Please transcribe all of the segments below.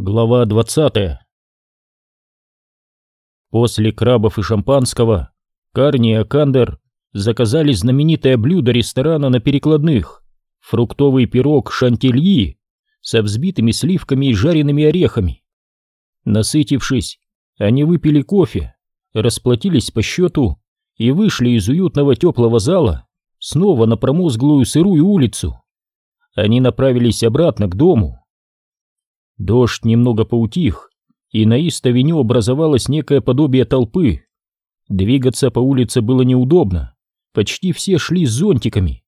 Глава 20 После крабов и шампанского Карни и Акандер заказали знаменитое блюдо ресторана на перекладных — фруктовый пирог шантильи со взбитыми сливками и жареными орехами. Насытившись, они выпили кофе, расплатились по счету и вышли из уютного теплого зала снова на промозглую сырую улицу. Они направились обратно к дому. Дождь немного поутих, и на Ист-авеню образовалось некое подобие толпы. Двигаться по улице было неудобно, почти все шли с зонтиками.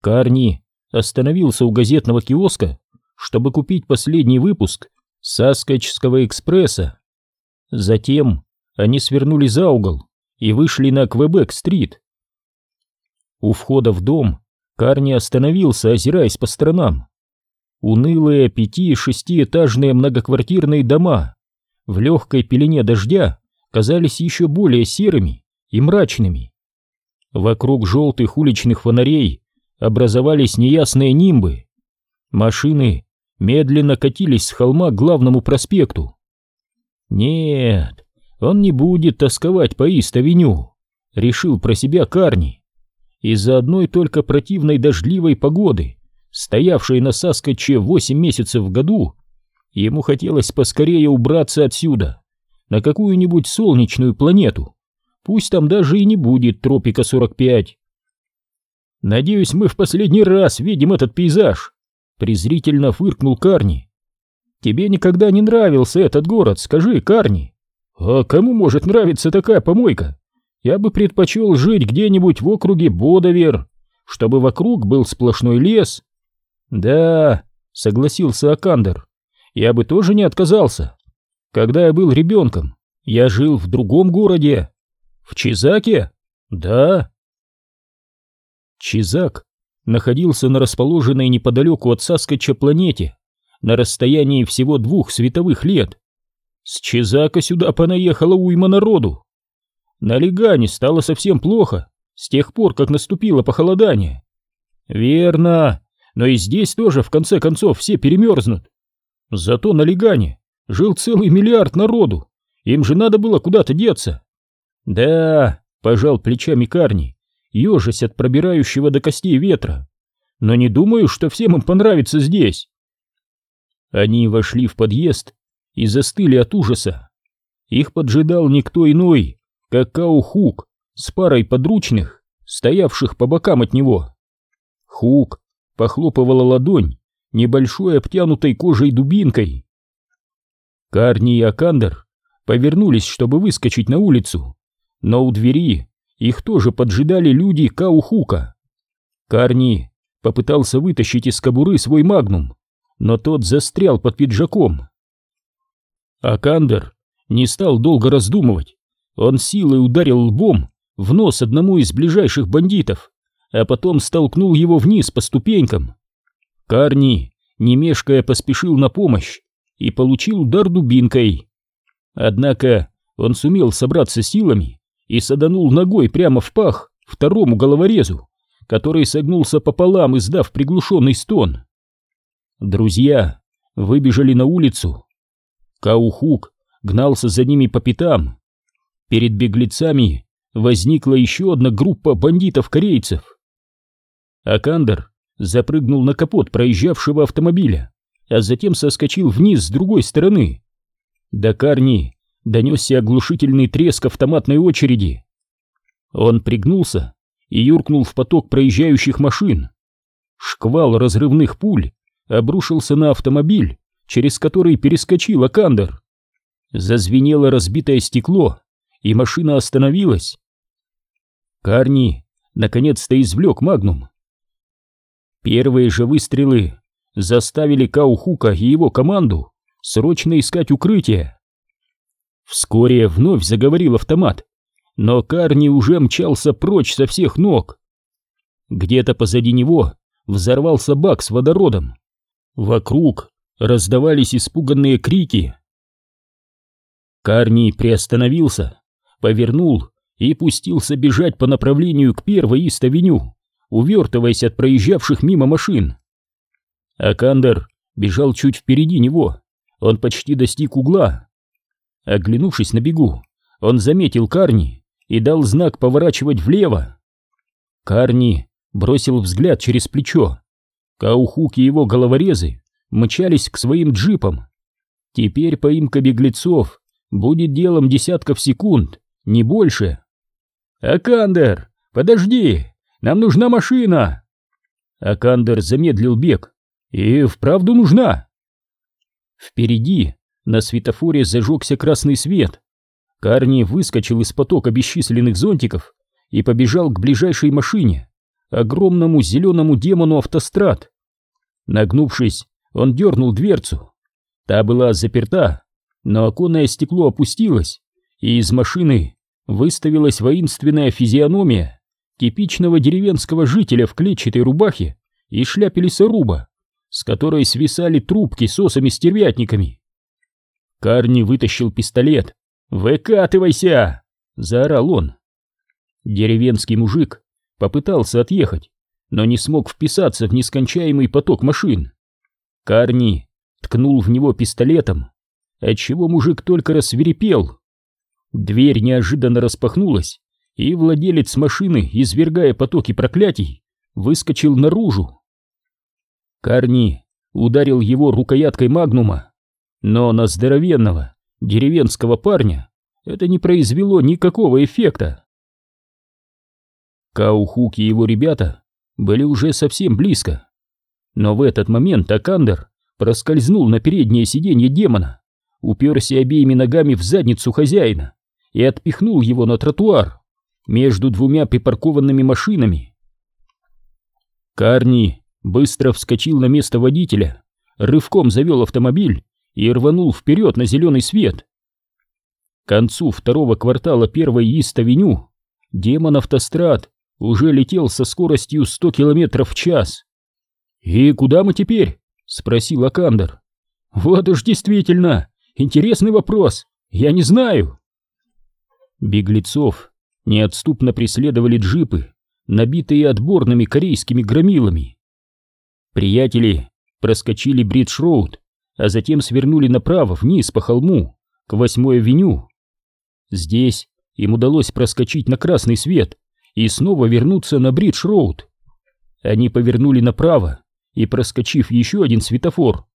Карни остановился у газетного киоска, чтобы купить последний выпуск Саскочского экспресса. Затем они свернули за угол и вышли на Квебек-стрит. У входа в дом Карни остановился, озираясь по сторонам. Унылые пяти-шестиэтажные многоквартирные дома в легкой пелене дождя казались еще более серыми и мрачными. Вокруг желтых уличных фонарей образовались неясные нимбы. Машины медленно катились с холма к главному проспекту. Нет, он не будет тосковать по Ист-авеню, решил про себя Карни. Из-за одной только противной дождливой погоды стоявшей на Саскоче восемь месяцев в году, ему хотелось поскорее убраться отсюда, на какую-нибудь солнечную планету, пусть там даже и не будет тропика 45. «Надеюсь, мы в последний раз видим этот пейзаж», — презрительно фыркнул Карни. «Тебе никогда не нравился этот город, скажи, Карни. А кому может нравиться такая помойка? Я бы предпочел жить где-нибудь в округе Бодовер, чтобы вокруг был сплошной лес, «Да», — согласился Акандер, — «я бы тоже не отказался. Когда я был ребенком, я жил в другом городе. В Чизаке? Да». Чизак находился на расположенной неподалеку от Саскача планете, на расстоянии всего двух световых лет. С Чизака сюда понаехало уйма народу. На Легане стало совсем плохо с тех пор, как наступило похолодание. Верно, но и здесь тоже в конце концов все перемерзнут. Зато на Легане жил целый миллиард народу, им же надо было куда-то деться. Да, пожал плечами Карни, ежась от пробирающего до костей ветра, но не думаю, что всем им понравится здесь. Они вошли в подъезд и застыли от ужаса. Их поджидал никто иной, как Кау Хук с парой подручных, стоявших по бокам от него. Хук похлопывала ладонь небольшой обтянутой кожей дубинкой. Карни и Акандер повернулись, чтобы выскочить на улицу, но у двери их тоже поджидали люди Каухука. Карни попытался вытащить из кобуры свой магнум, но тот застрял под пиджаком. Акандер не стал долго раздумывать, он силой ударил лбом в нос одному из ближайших бандитов а потом столкнул его вниз по ступенькам. Карни, не мешкая, поспешил на помощь и получил удар дубинкой. Однако он сумел собраться силами и саданул ногой прямо в пах второму головорезу, который согнулся пополам, издав приглушенный стон. Друзья выбежали на улицу. Каухук гнался за ними по пятам. Перед беглецами возникла еще одна группа бандитов-корейцев. Акандер запрыгнул на капот проезжавшего автомобиля, а затем соскочил вниз с другой стороны. До Карни донесся оглушительный треск автоматной очереди. Он пригнулся и юркнул в поток проезжающих машин. Шквал разрывных пуль обрушился на автомобиль, через который перескочил Акандер. Зазвенело разбитое стекло, и машина остановилась. Карни наконец-то извлек магнум Первые же выстрелы заставили Каухука и его команду срочно искать укрытие. Вскоре вновь заговорил автомат, но Карни уже мчался прочь со всех ног. Где-то позади него взорвался бак с водородом. Вокруг раздавались испуганные крики. Карни приостановился, повернул и пустился бежать по направлению к первой Ист-авеню увертываясь от проезжавших мимо машин. Акандер бежал чуть впереди него, он почти достиг угла. Оглянувшись на бегу, он заметил Карни и дал знак поворачивать влево. Карни бросил взгляд через плечо. Каухук и его головорезы мчались к своим джипам. Теперь поимка беглецов будет делом десятков секунд, не больше. «Акандер, подожди, нам нужна машина!» Акандер замедлил бег. «И вправду нужна!» Впереди на светофоре зажегся красный свет. Карни выскочил из потока бесчисленных зонтиков и побежал к ближайшей машине, огромному зеленому демону автострад. Нагнувшись, он дернул дверцу. Та была заперта, но оконное стекло опустилось, и из машины выставилась воинственная физиономия типичного деревенского жителя в клетчатой рубахе и шляпе лесоруба, с которой свисали трубки с осами-стервятниками. Карни вытащил пистолет. «Выкатывайся!» — заорал он. Деревенский мужик попытался отъехать, но не смог вписаться в нескончаемый поток машин. Карни ткнул в него пистолетом, отчего мужик только рассверепел. Дверь неожиданно распахнулась, и владелец машины, извергая потоки проклятий, выскочил наружу. Карни ударил его рукояткой магнума, но на здоровенного деревенского парня это не произвело никакого эффекта. Каухук и его ребята были уже совсем близко. Но в этот момент Акандер проскользнул на переднее сиденье демона, уперся обеими ногами в задницу хозяина и отпихнул его на тротуар между двумя припаркованными машинами. Карни быстро вскочил на место водителя, рывком завел автомобиль и рванул вперед на зеленый свет. К концу второго квартала первой Ист-авеню демон автострад уже летел со скоростью 100 километров в час. «И куда мы теперь?» — спросил Акандер. «Вот уж действительно, интересный вопрос, я не знаю». Беглецов неотступно преследовали джипы, набитые отборными корейскими громилами. Приятели проскочили Бридж-Роуд, а затем свернули направо вниз по холму, к восьмой авеню. Здесь им удалось проскочить на красный свет, и снова вернуться на Бридж-Роуд. Они повернули направо и, проскочив еще один светофор,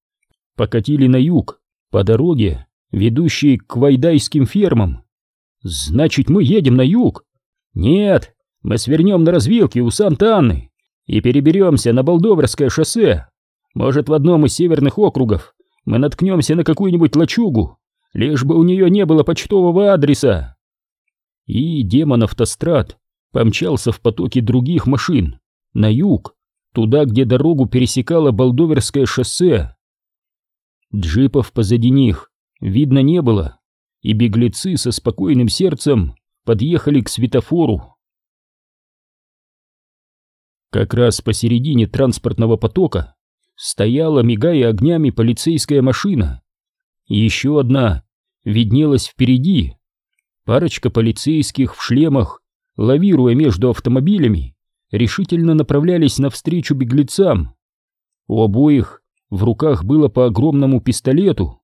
покатили на юг по дороге, ведущей к вайдайским фермам. Значит, мы едем на юг? Нет, мы свернем на развилке у Санта-Анны и переберемся на Болдоверское шоссе. Может, в одном из северных округов мы наткнемся на какую-нибудь лачугу, лишь бы у нее не было почтового адреса. И демон-автострад помчался в потоке других машин, на юг, туда, где дорогу пересекало Болдоверское шоссе. Джипов позади них видно не было, и беглецы со спокойным сердцем подъехали к светофору. Как раз посередине транспортного потока стояла, мигая огнями, полицейская машина. Еще одна виднелась впереди. Парочка полицейских в шлемах лавируя между автомобилями, решительно направлялись навстречу беглецам. У обоих в руках было по огромному пистолету.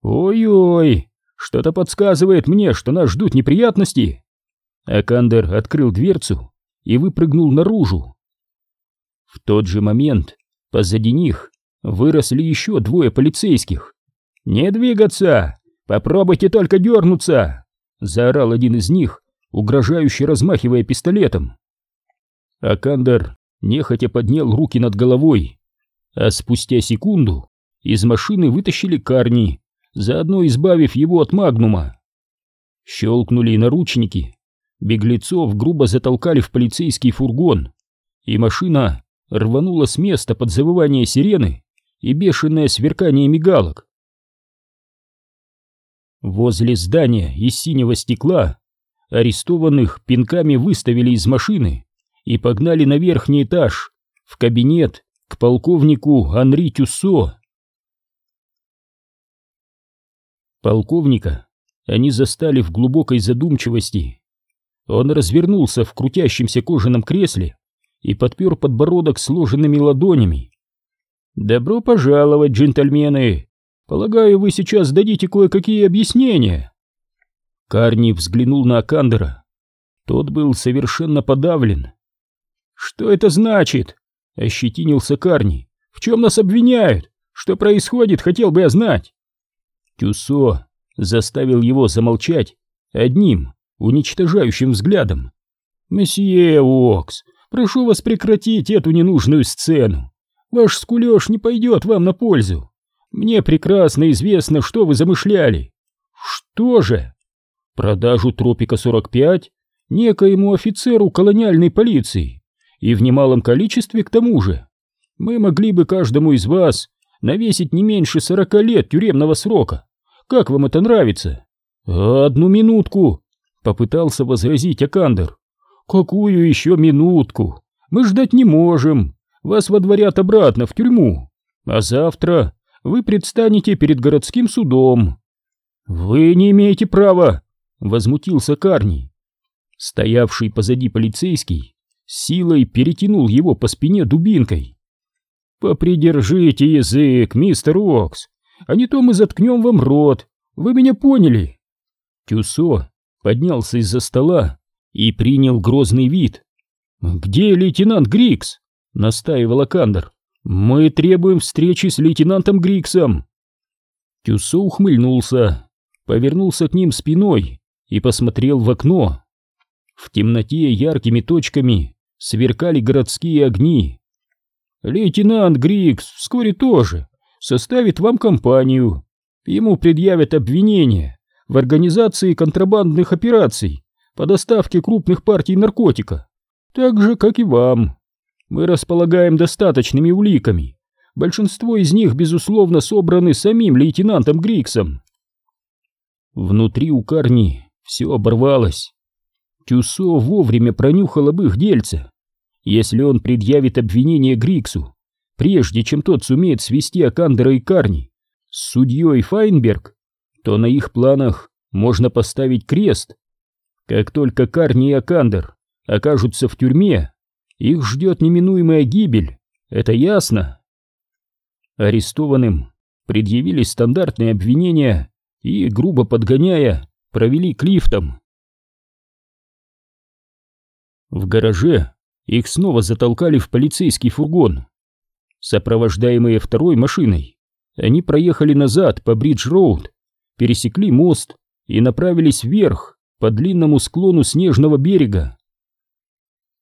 «Ой-ой, что-то подсказывает мне, что нас ждут неприятности!» Акандер открыл дверцу и выпрыгнул наружу. В тот же момент позади них выросли еще двое полицейских. «Не двигаться! Попробуйте только дернуться!» — заорал один из них, угрожающе размахивая пистолетом. Акандер нехотя поднял руки над головой, а спустя секунду из машины вытащили Карни, заодно избавив его от магнума. Щелкнули наручники, беглецов грубо затолкали в полицейский фургон, и машина рванула с места под завывание сирены и бешеное сверкание мигалок. Возле здания из синего стекла арестованных пинками выставили из машины и погнали на верхний этаж, в кабинет к полковнику Анри Тюссо. Полковника они застали в глубокой задумчивости. Он развернулся в крутящемся кожаном кресле и подпер подбородок сложенными ладонями. «Добро пожаловать, джентльмены! Полагаю, вы сейчас дадите кое-какие объяснения. Карни взглянул на Акандера. Тот был совершенно подавлен. «Что это значит?» — ощетинился Карни. «В чем нас обвиняют? Что происходит, хотел бы я знать». Тюсо заставил его замолчать одним уничтожающим взглядом. «Месье Окс, прошу вас прекратить эту ненужную сцену. Ваш скулеж не пойдет вам на пользу. Мне прекрасно известно, что вы замышляли. Что же? Продажу Тропика-45 некоему офицеру колониальной полиции, и в немалом количестве к тому же. Мы могли бы каждому из вас навесить не меньше сорока лет тюремного срока. Как вам это нравится? Одну минутку, попытался возразить Акандер. Какую еще минутку? Мы ждать не можем. Вас водворят обратно в тюрьму. А завтра вы предстанете перед городским судом. Вы не имеете права, возмутился Карни. Стоявший позади полицейский силой перетянул его по спине дубинкой. «Попридержите язык, мистер Окс, а не то мы заткнем вам рот, вы меня поняли?» Тюсо поднялся из-за стола и принял грозный вид. «Где лейтенант Грикс?» — настаивал Акандер. «Мы требуем встречи с лейтенантом Гриксом!» Тюсо ухмыльнулся, повернулся к ним спиной и посмотрел в окно. В темноте яркими точками сверкали городские огни. «Лейтенант Грикс вскоре тоже составит вам компанию. Ему предъявят обвинение в организации контрабандных операций по доставке крупных партий наркотика, так же, как и вам. Мы располагаем достаточными уликами. Большинство из них, безусловно, собраны самим лейтенантом Гриксом. Внутри у Карни все оборвалось. Тюсо вовремя пронюхал об их дельце. Если он предъявит обвинение Гриксу, прежде чем тот сумеет свести Акандера и Карни с судьей Файнберг, то на их планах можно поставить крест. Как только Карни и Акандер окажутся в тюрьме, их ждет неминуемая гибель, это ясно. Арестованным предъявили стандартные обвинения и, грубо подгоняя, провели к лифтам. В гараже их снова затолкали в полицейский фургон. Сопровождаемые второй машиной, они проехали назад по Бридж-Роуд, пересекли мост и направились вверх по длинному склону снежного берега.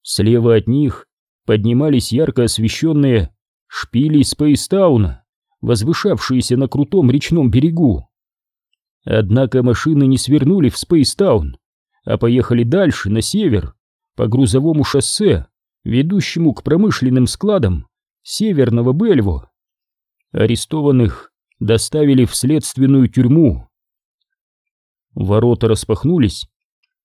Слева от них поднимались ярко освещенные шпили Спейстауна, возвышавшиеся на крутом речном берегу. Однако машины не свернули в Спейстаун, а поехали дальше, на север, по грузовому шоссе, ведущему к промышленным складам северного Бельво. Арестованных доставили в следственную тюрьму. Ворота распахнулись,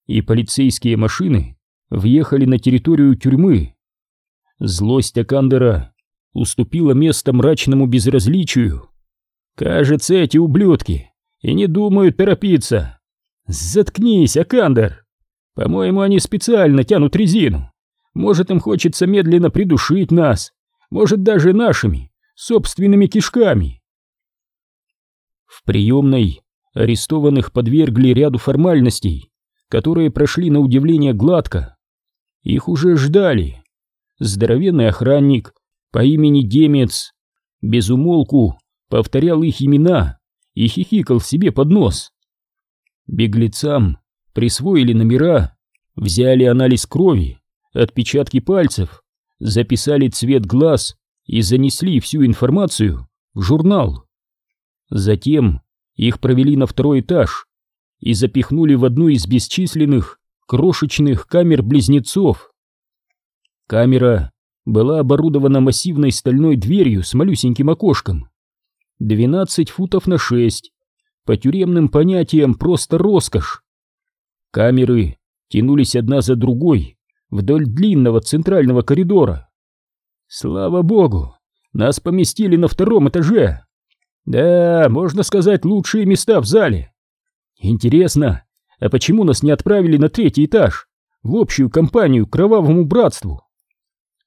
и полицейские машины въехали на территорию тюрьмы. Злость Акандера уступила место мрачному безразличию. Кажется, эти ублюдки и не думают торопиться. Заткнись, Акандер! По-моему, они специально тянут резину. Может, им хочется медленно придушить нас, может, даже нашими собственными кишками. В приемной арестованных подвергли ряду формальностей, которые прошли на удивление гладко. Их уже ждали. Здоровенный охранник по имени Демец безумолку повторял их имена и хихикал себе под нос. Беглецам присвоили номера, взяли анализ крови, отпечатки пальцев, записали цвет глаз и занесли всю информацию в журнал. Затем их провели на второй этаж и запихнули в одну из бесчисленных крошечных камер-близнецов. Камера была оборудована массивной стальной дверью с малюсеньким окошком. 12 футов на 6. По тюремным понятиям просто роскошь. Камеры тянулись одна за другой вдоль длинного центрального коридора. Слава богу, нас поместили на втором этаже. Да, можно сказать, лучшие места в зале. Интересно, а почему нас не отправили на третий этаж, в общую компанию Кровавому Братству?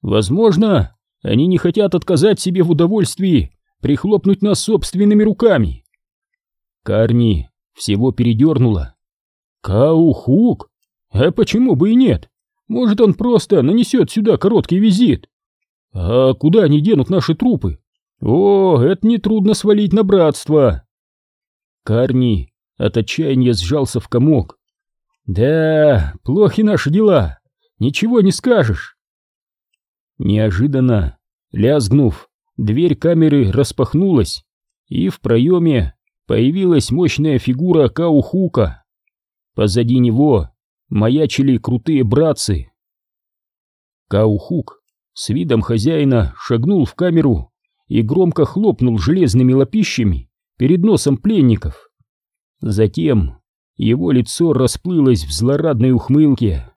Возможно, они не хотят отказать себе в удовольствии прихлопнуть нас собственными руками. Карни всего передернуло. Каухук? А почему бы и нет? Может, он просто нанесет сюда короткий визит? А куда они денут наши трупы? О, это нетрудно свалить на братство. Карни от отчаяния сжался в комок. Да, плохи наши дела. Ничего не скажешь. Неожиданно, лязгнув, дверь камеры распахнулась, и в проеме появилась мощная фигура Каухука. Позади него маячили крутые братцы. Каухук с видом хозяина шагнул в камеру и громко хлопнул железными лопищами перед носом пленников. Затем его лицо расплылось в злорадной ухмылке.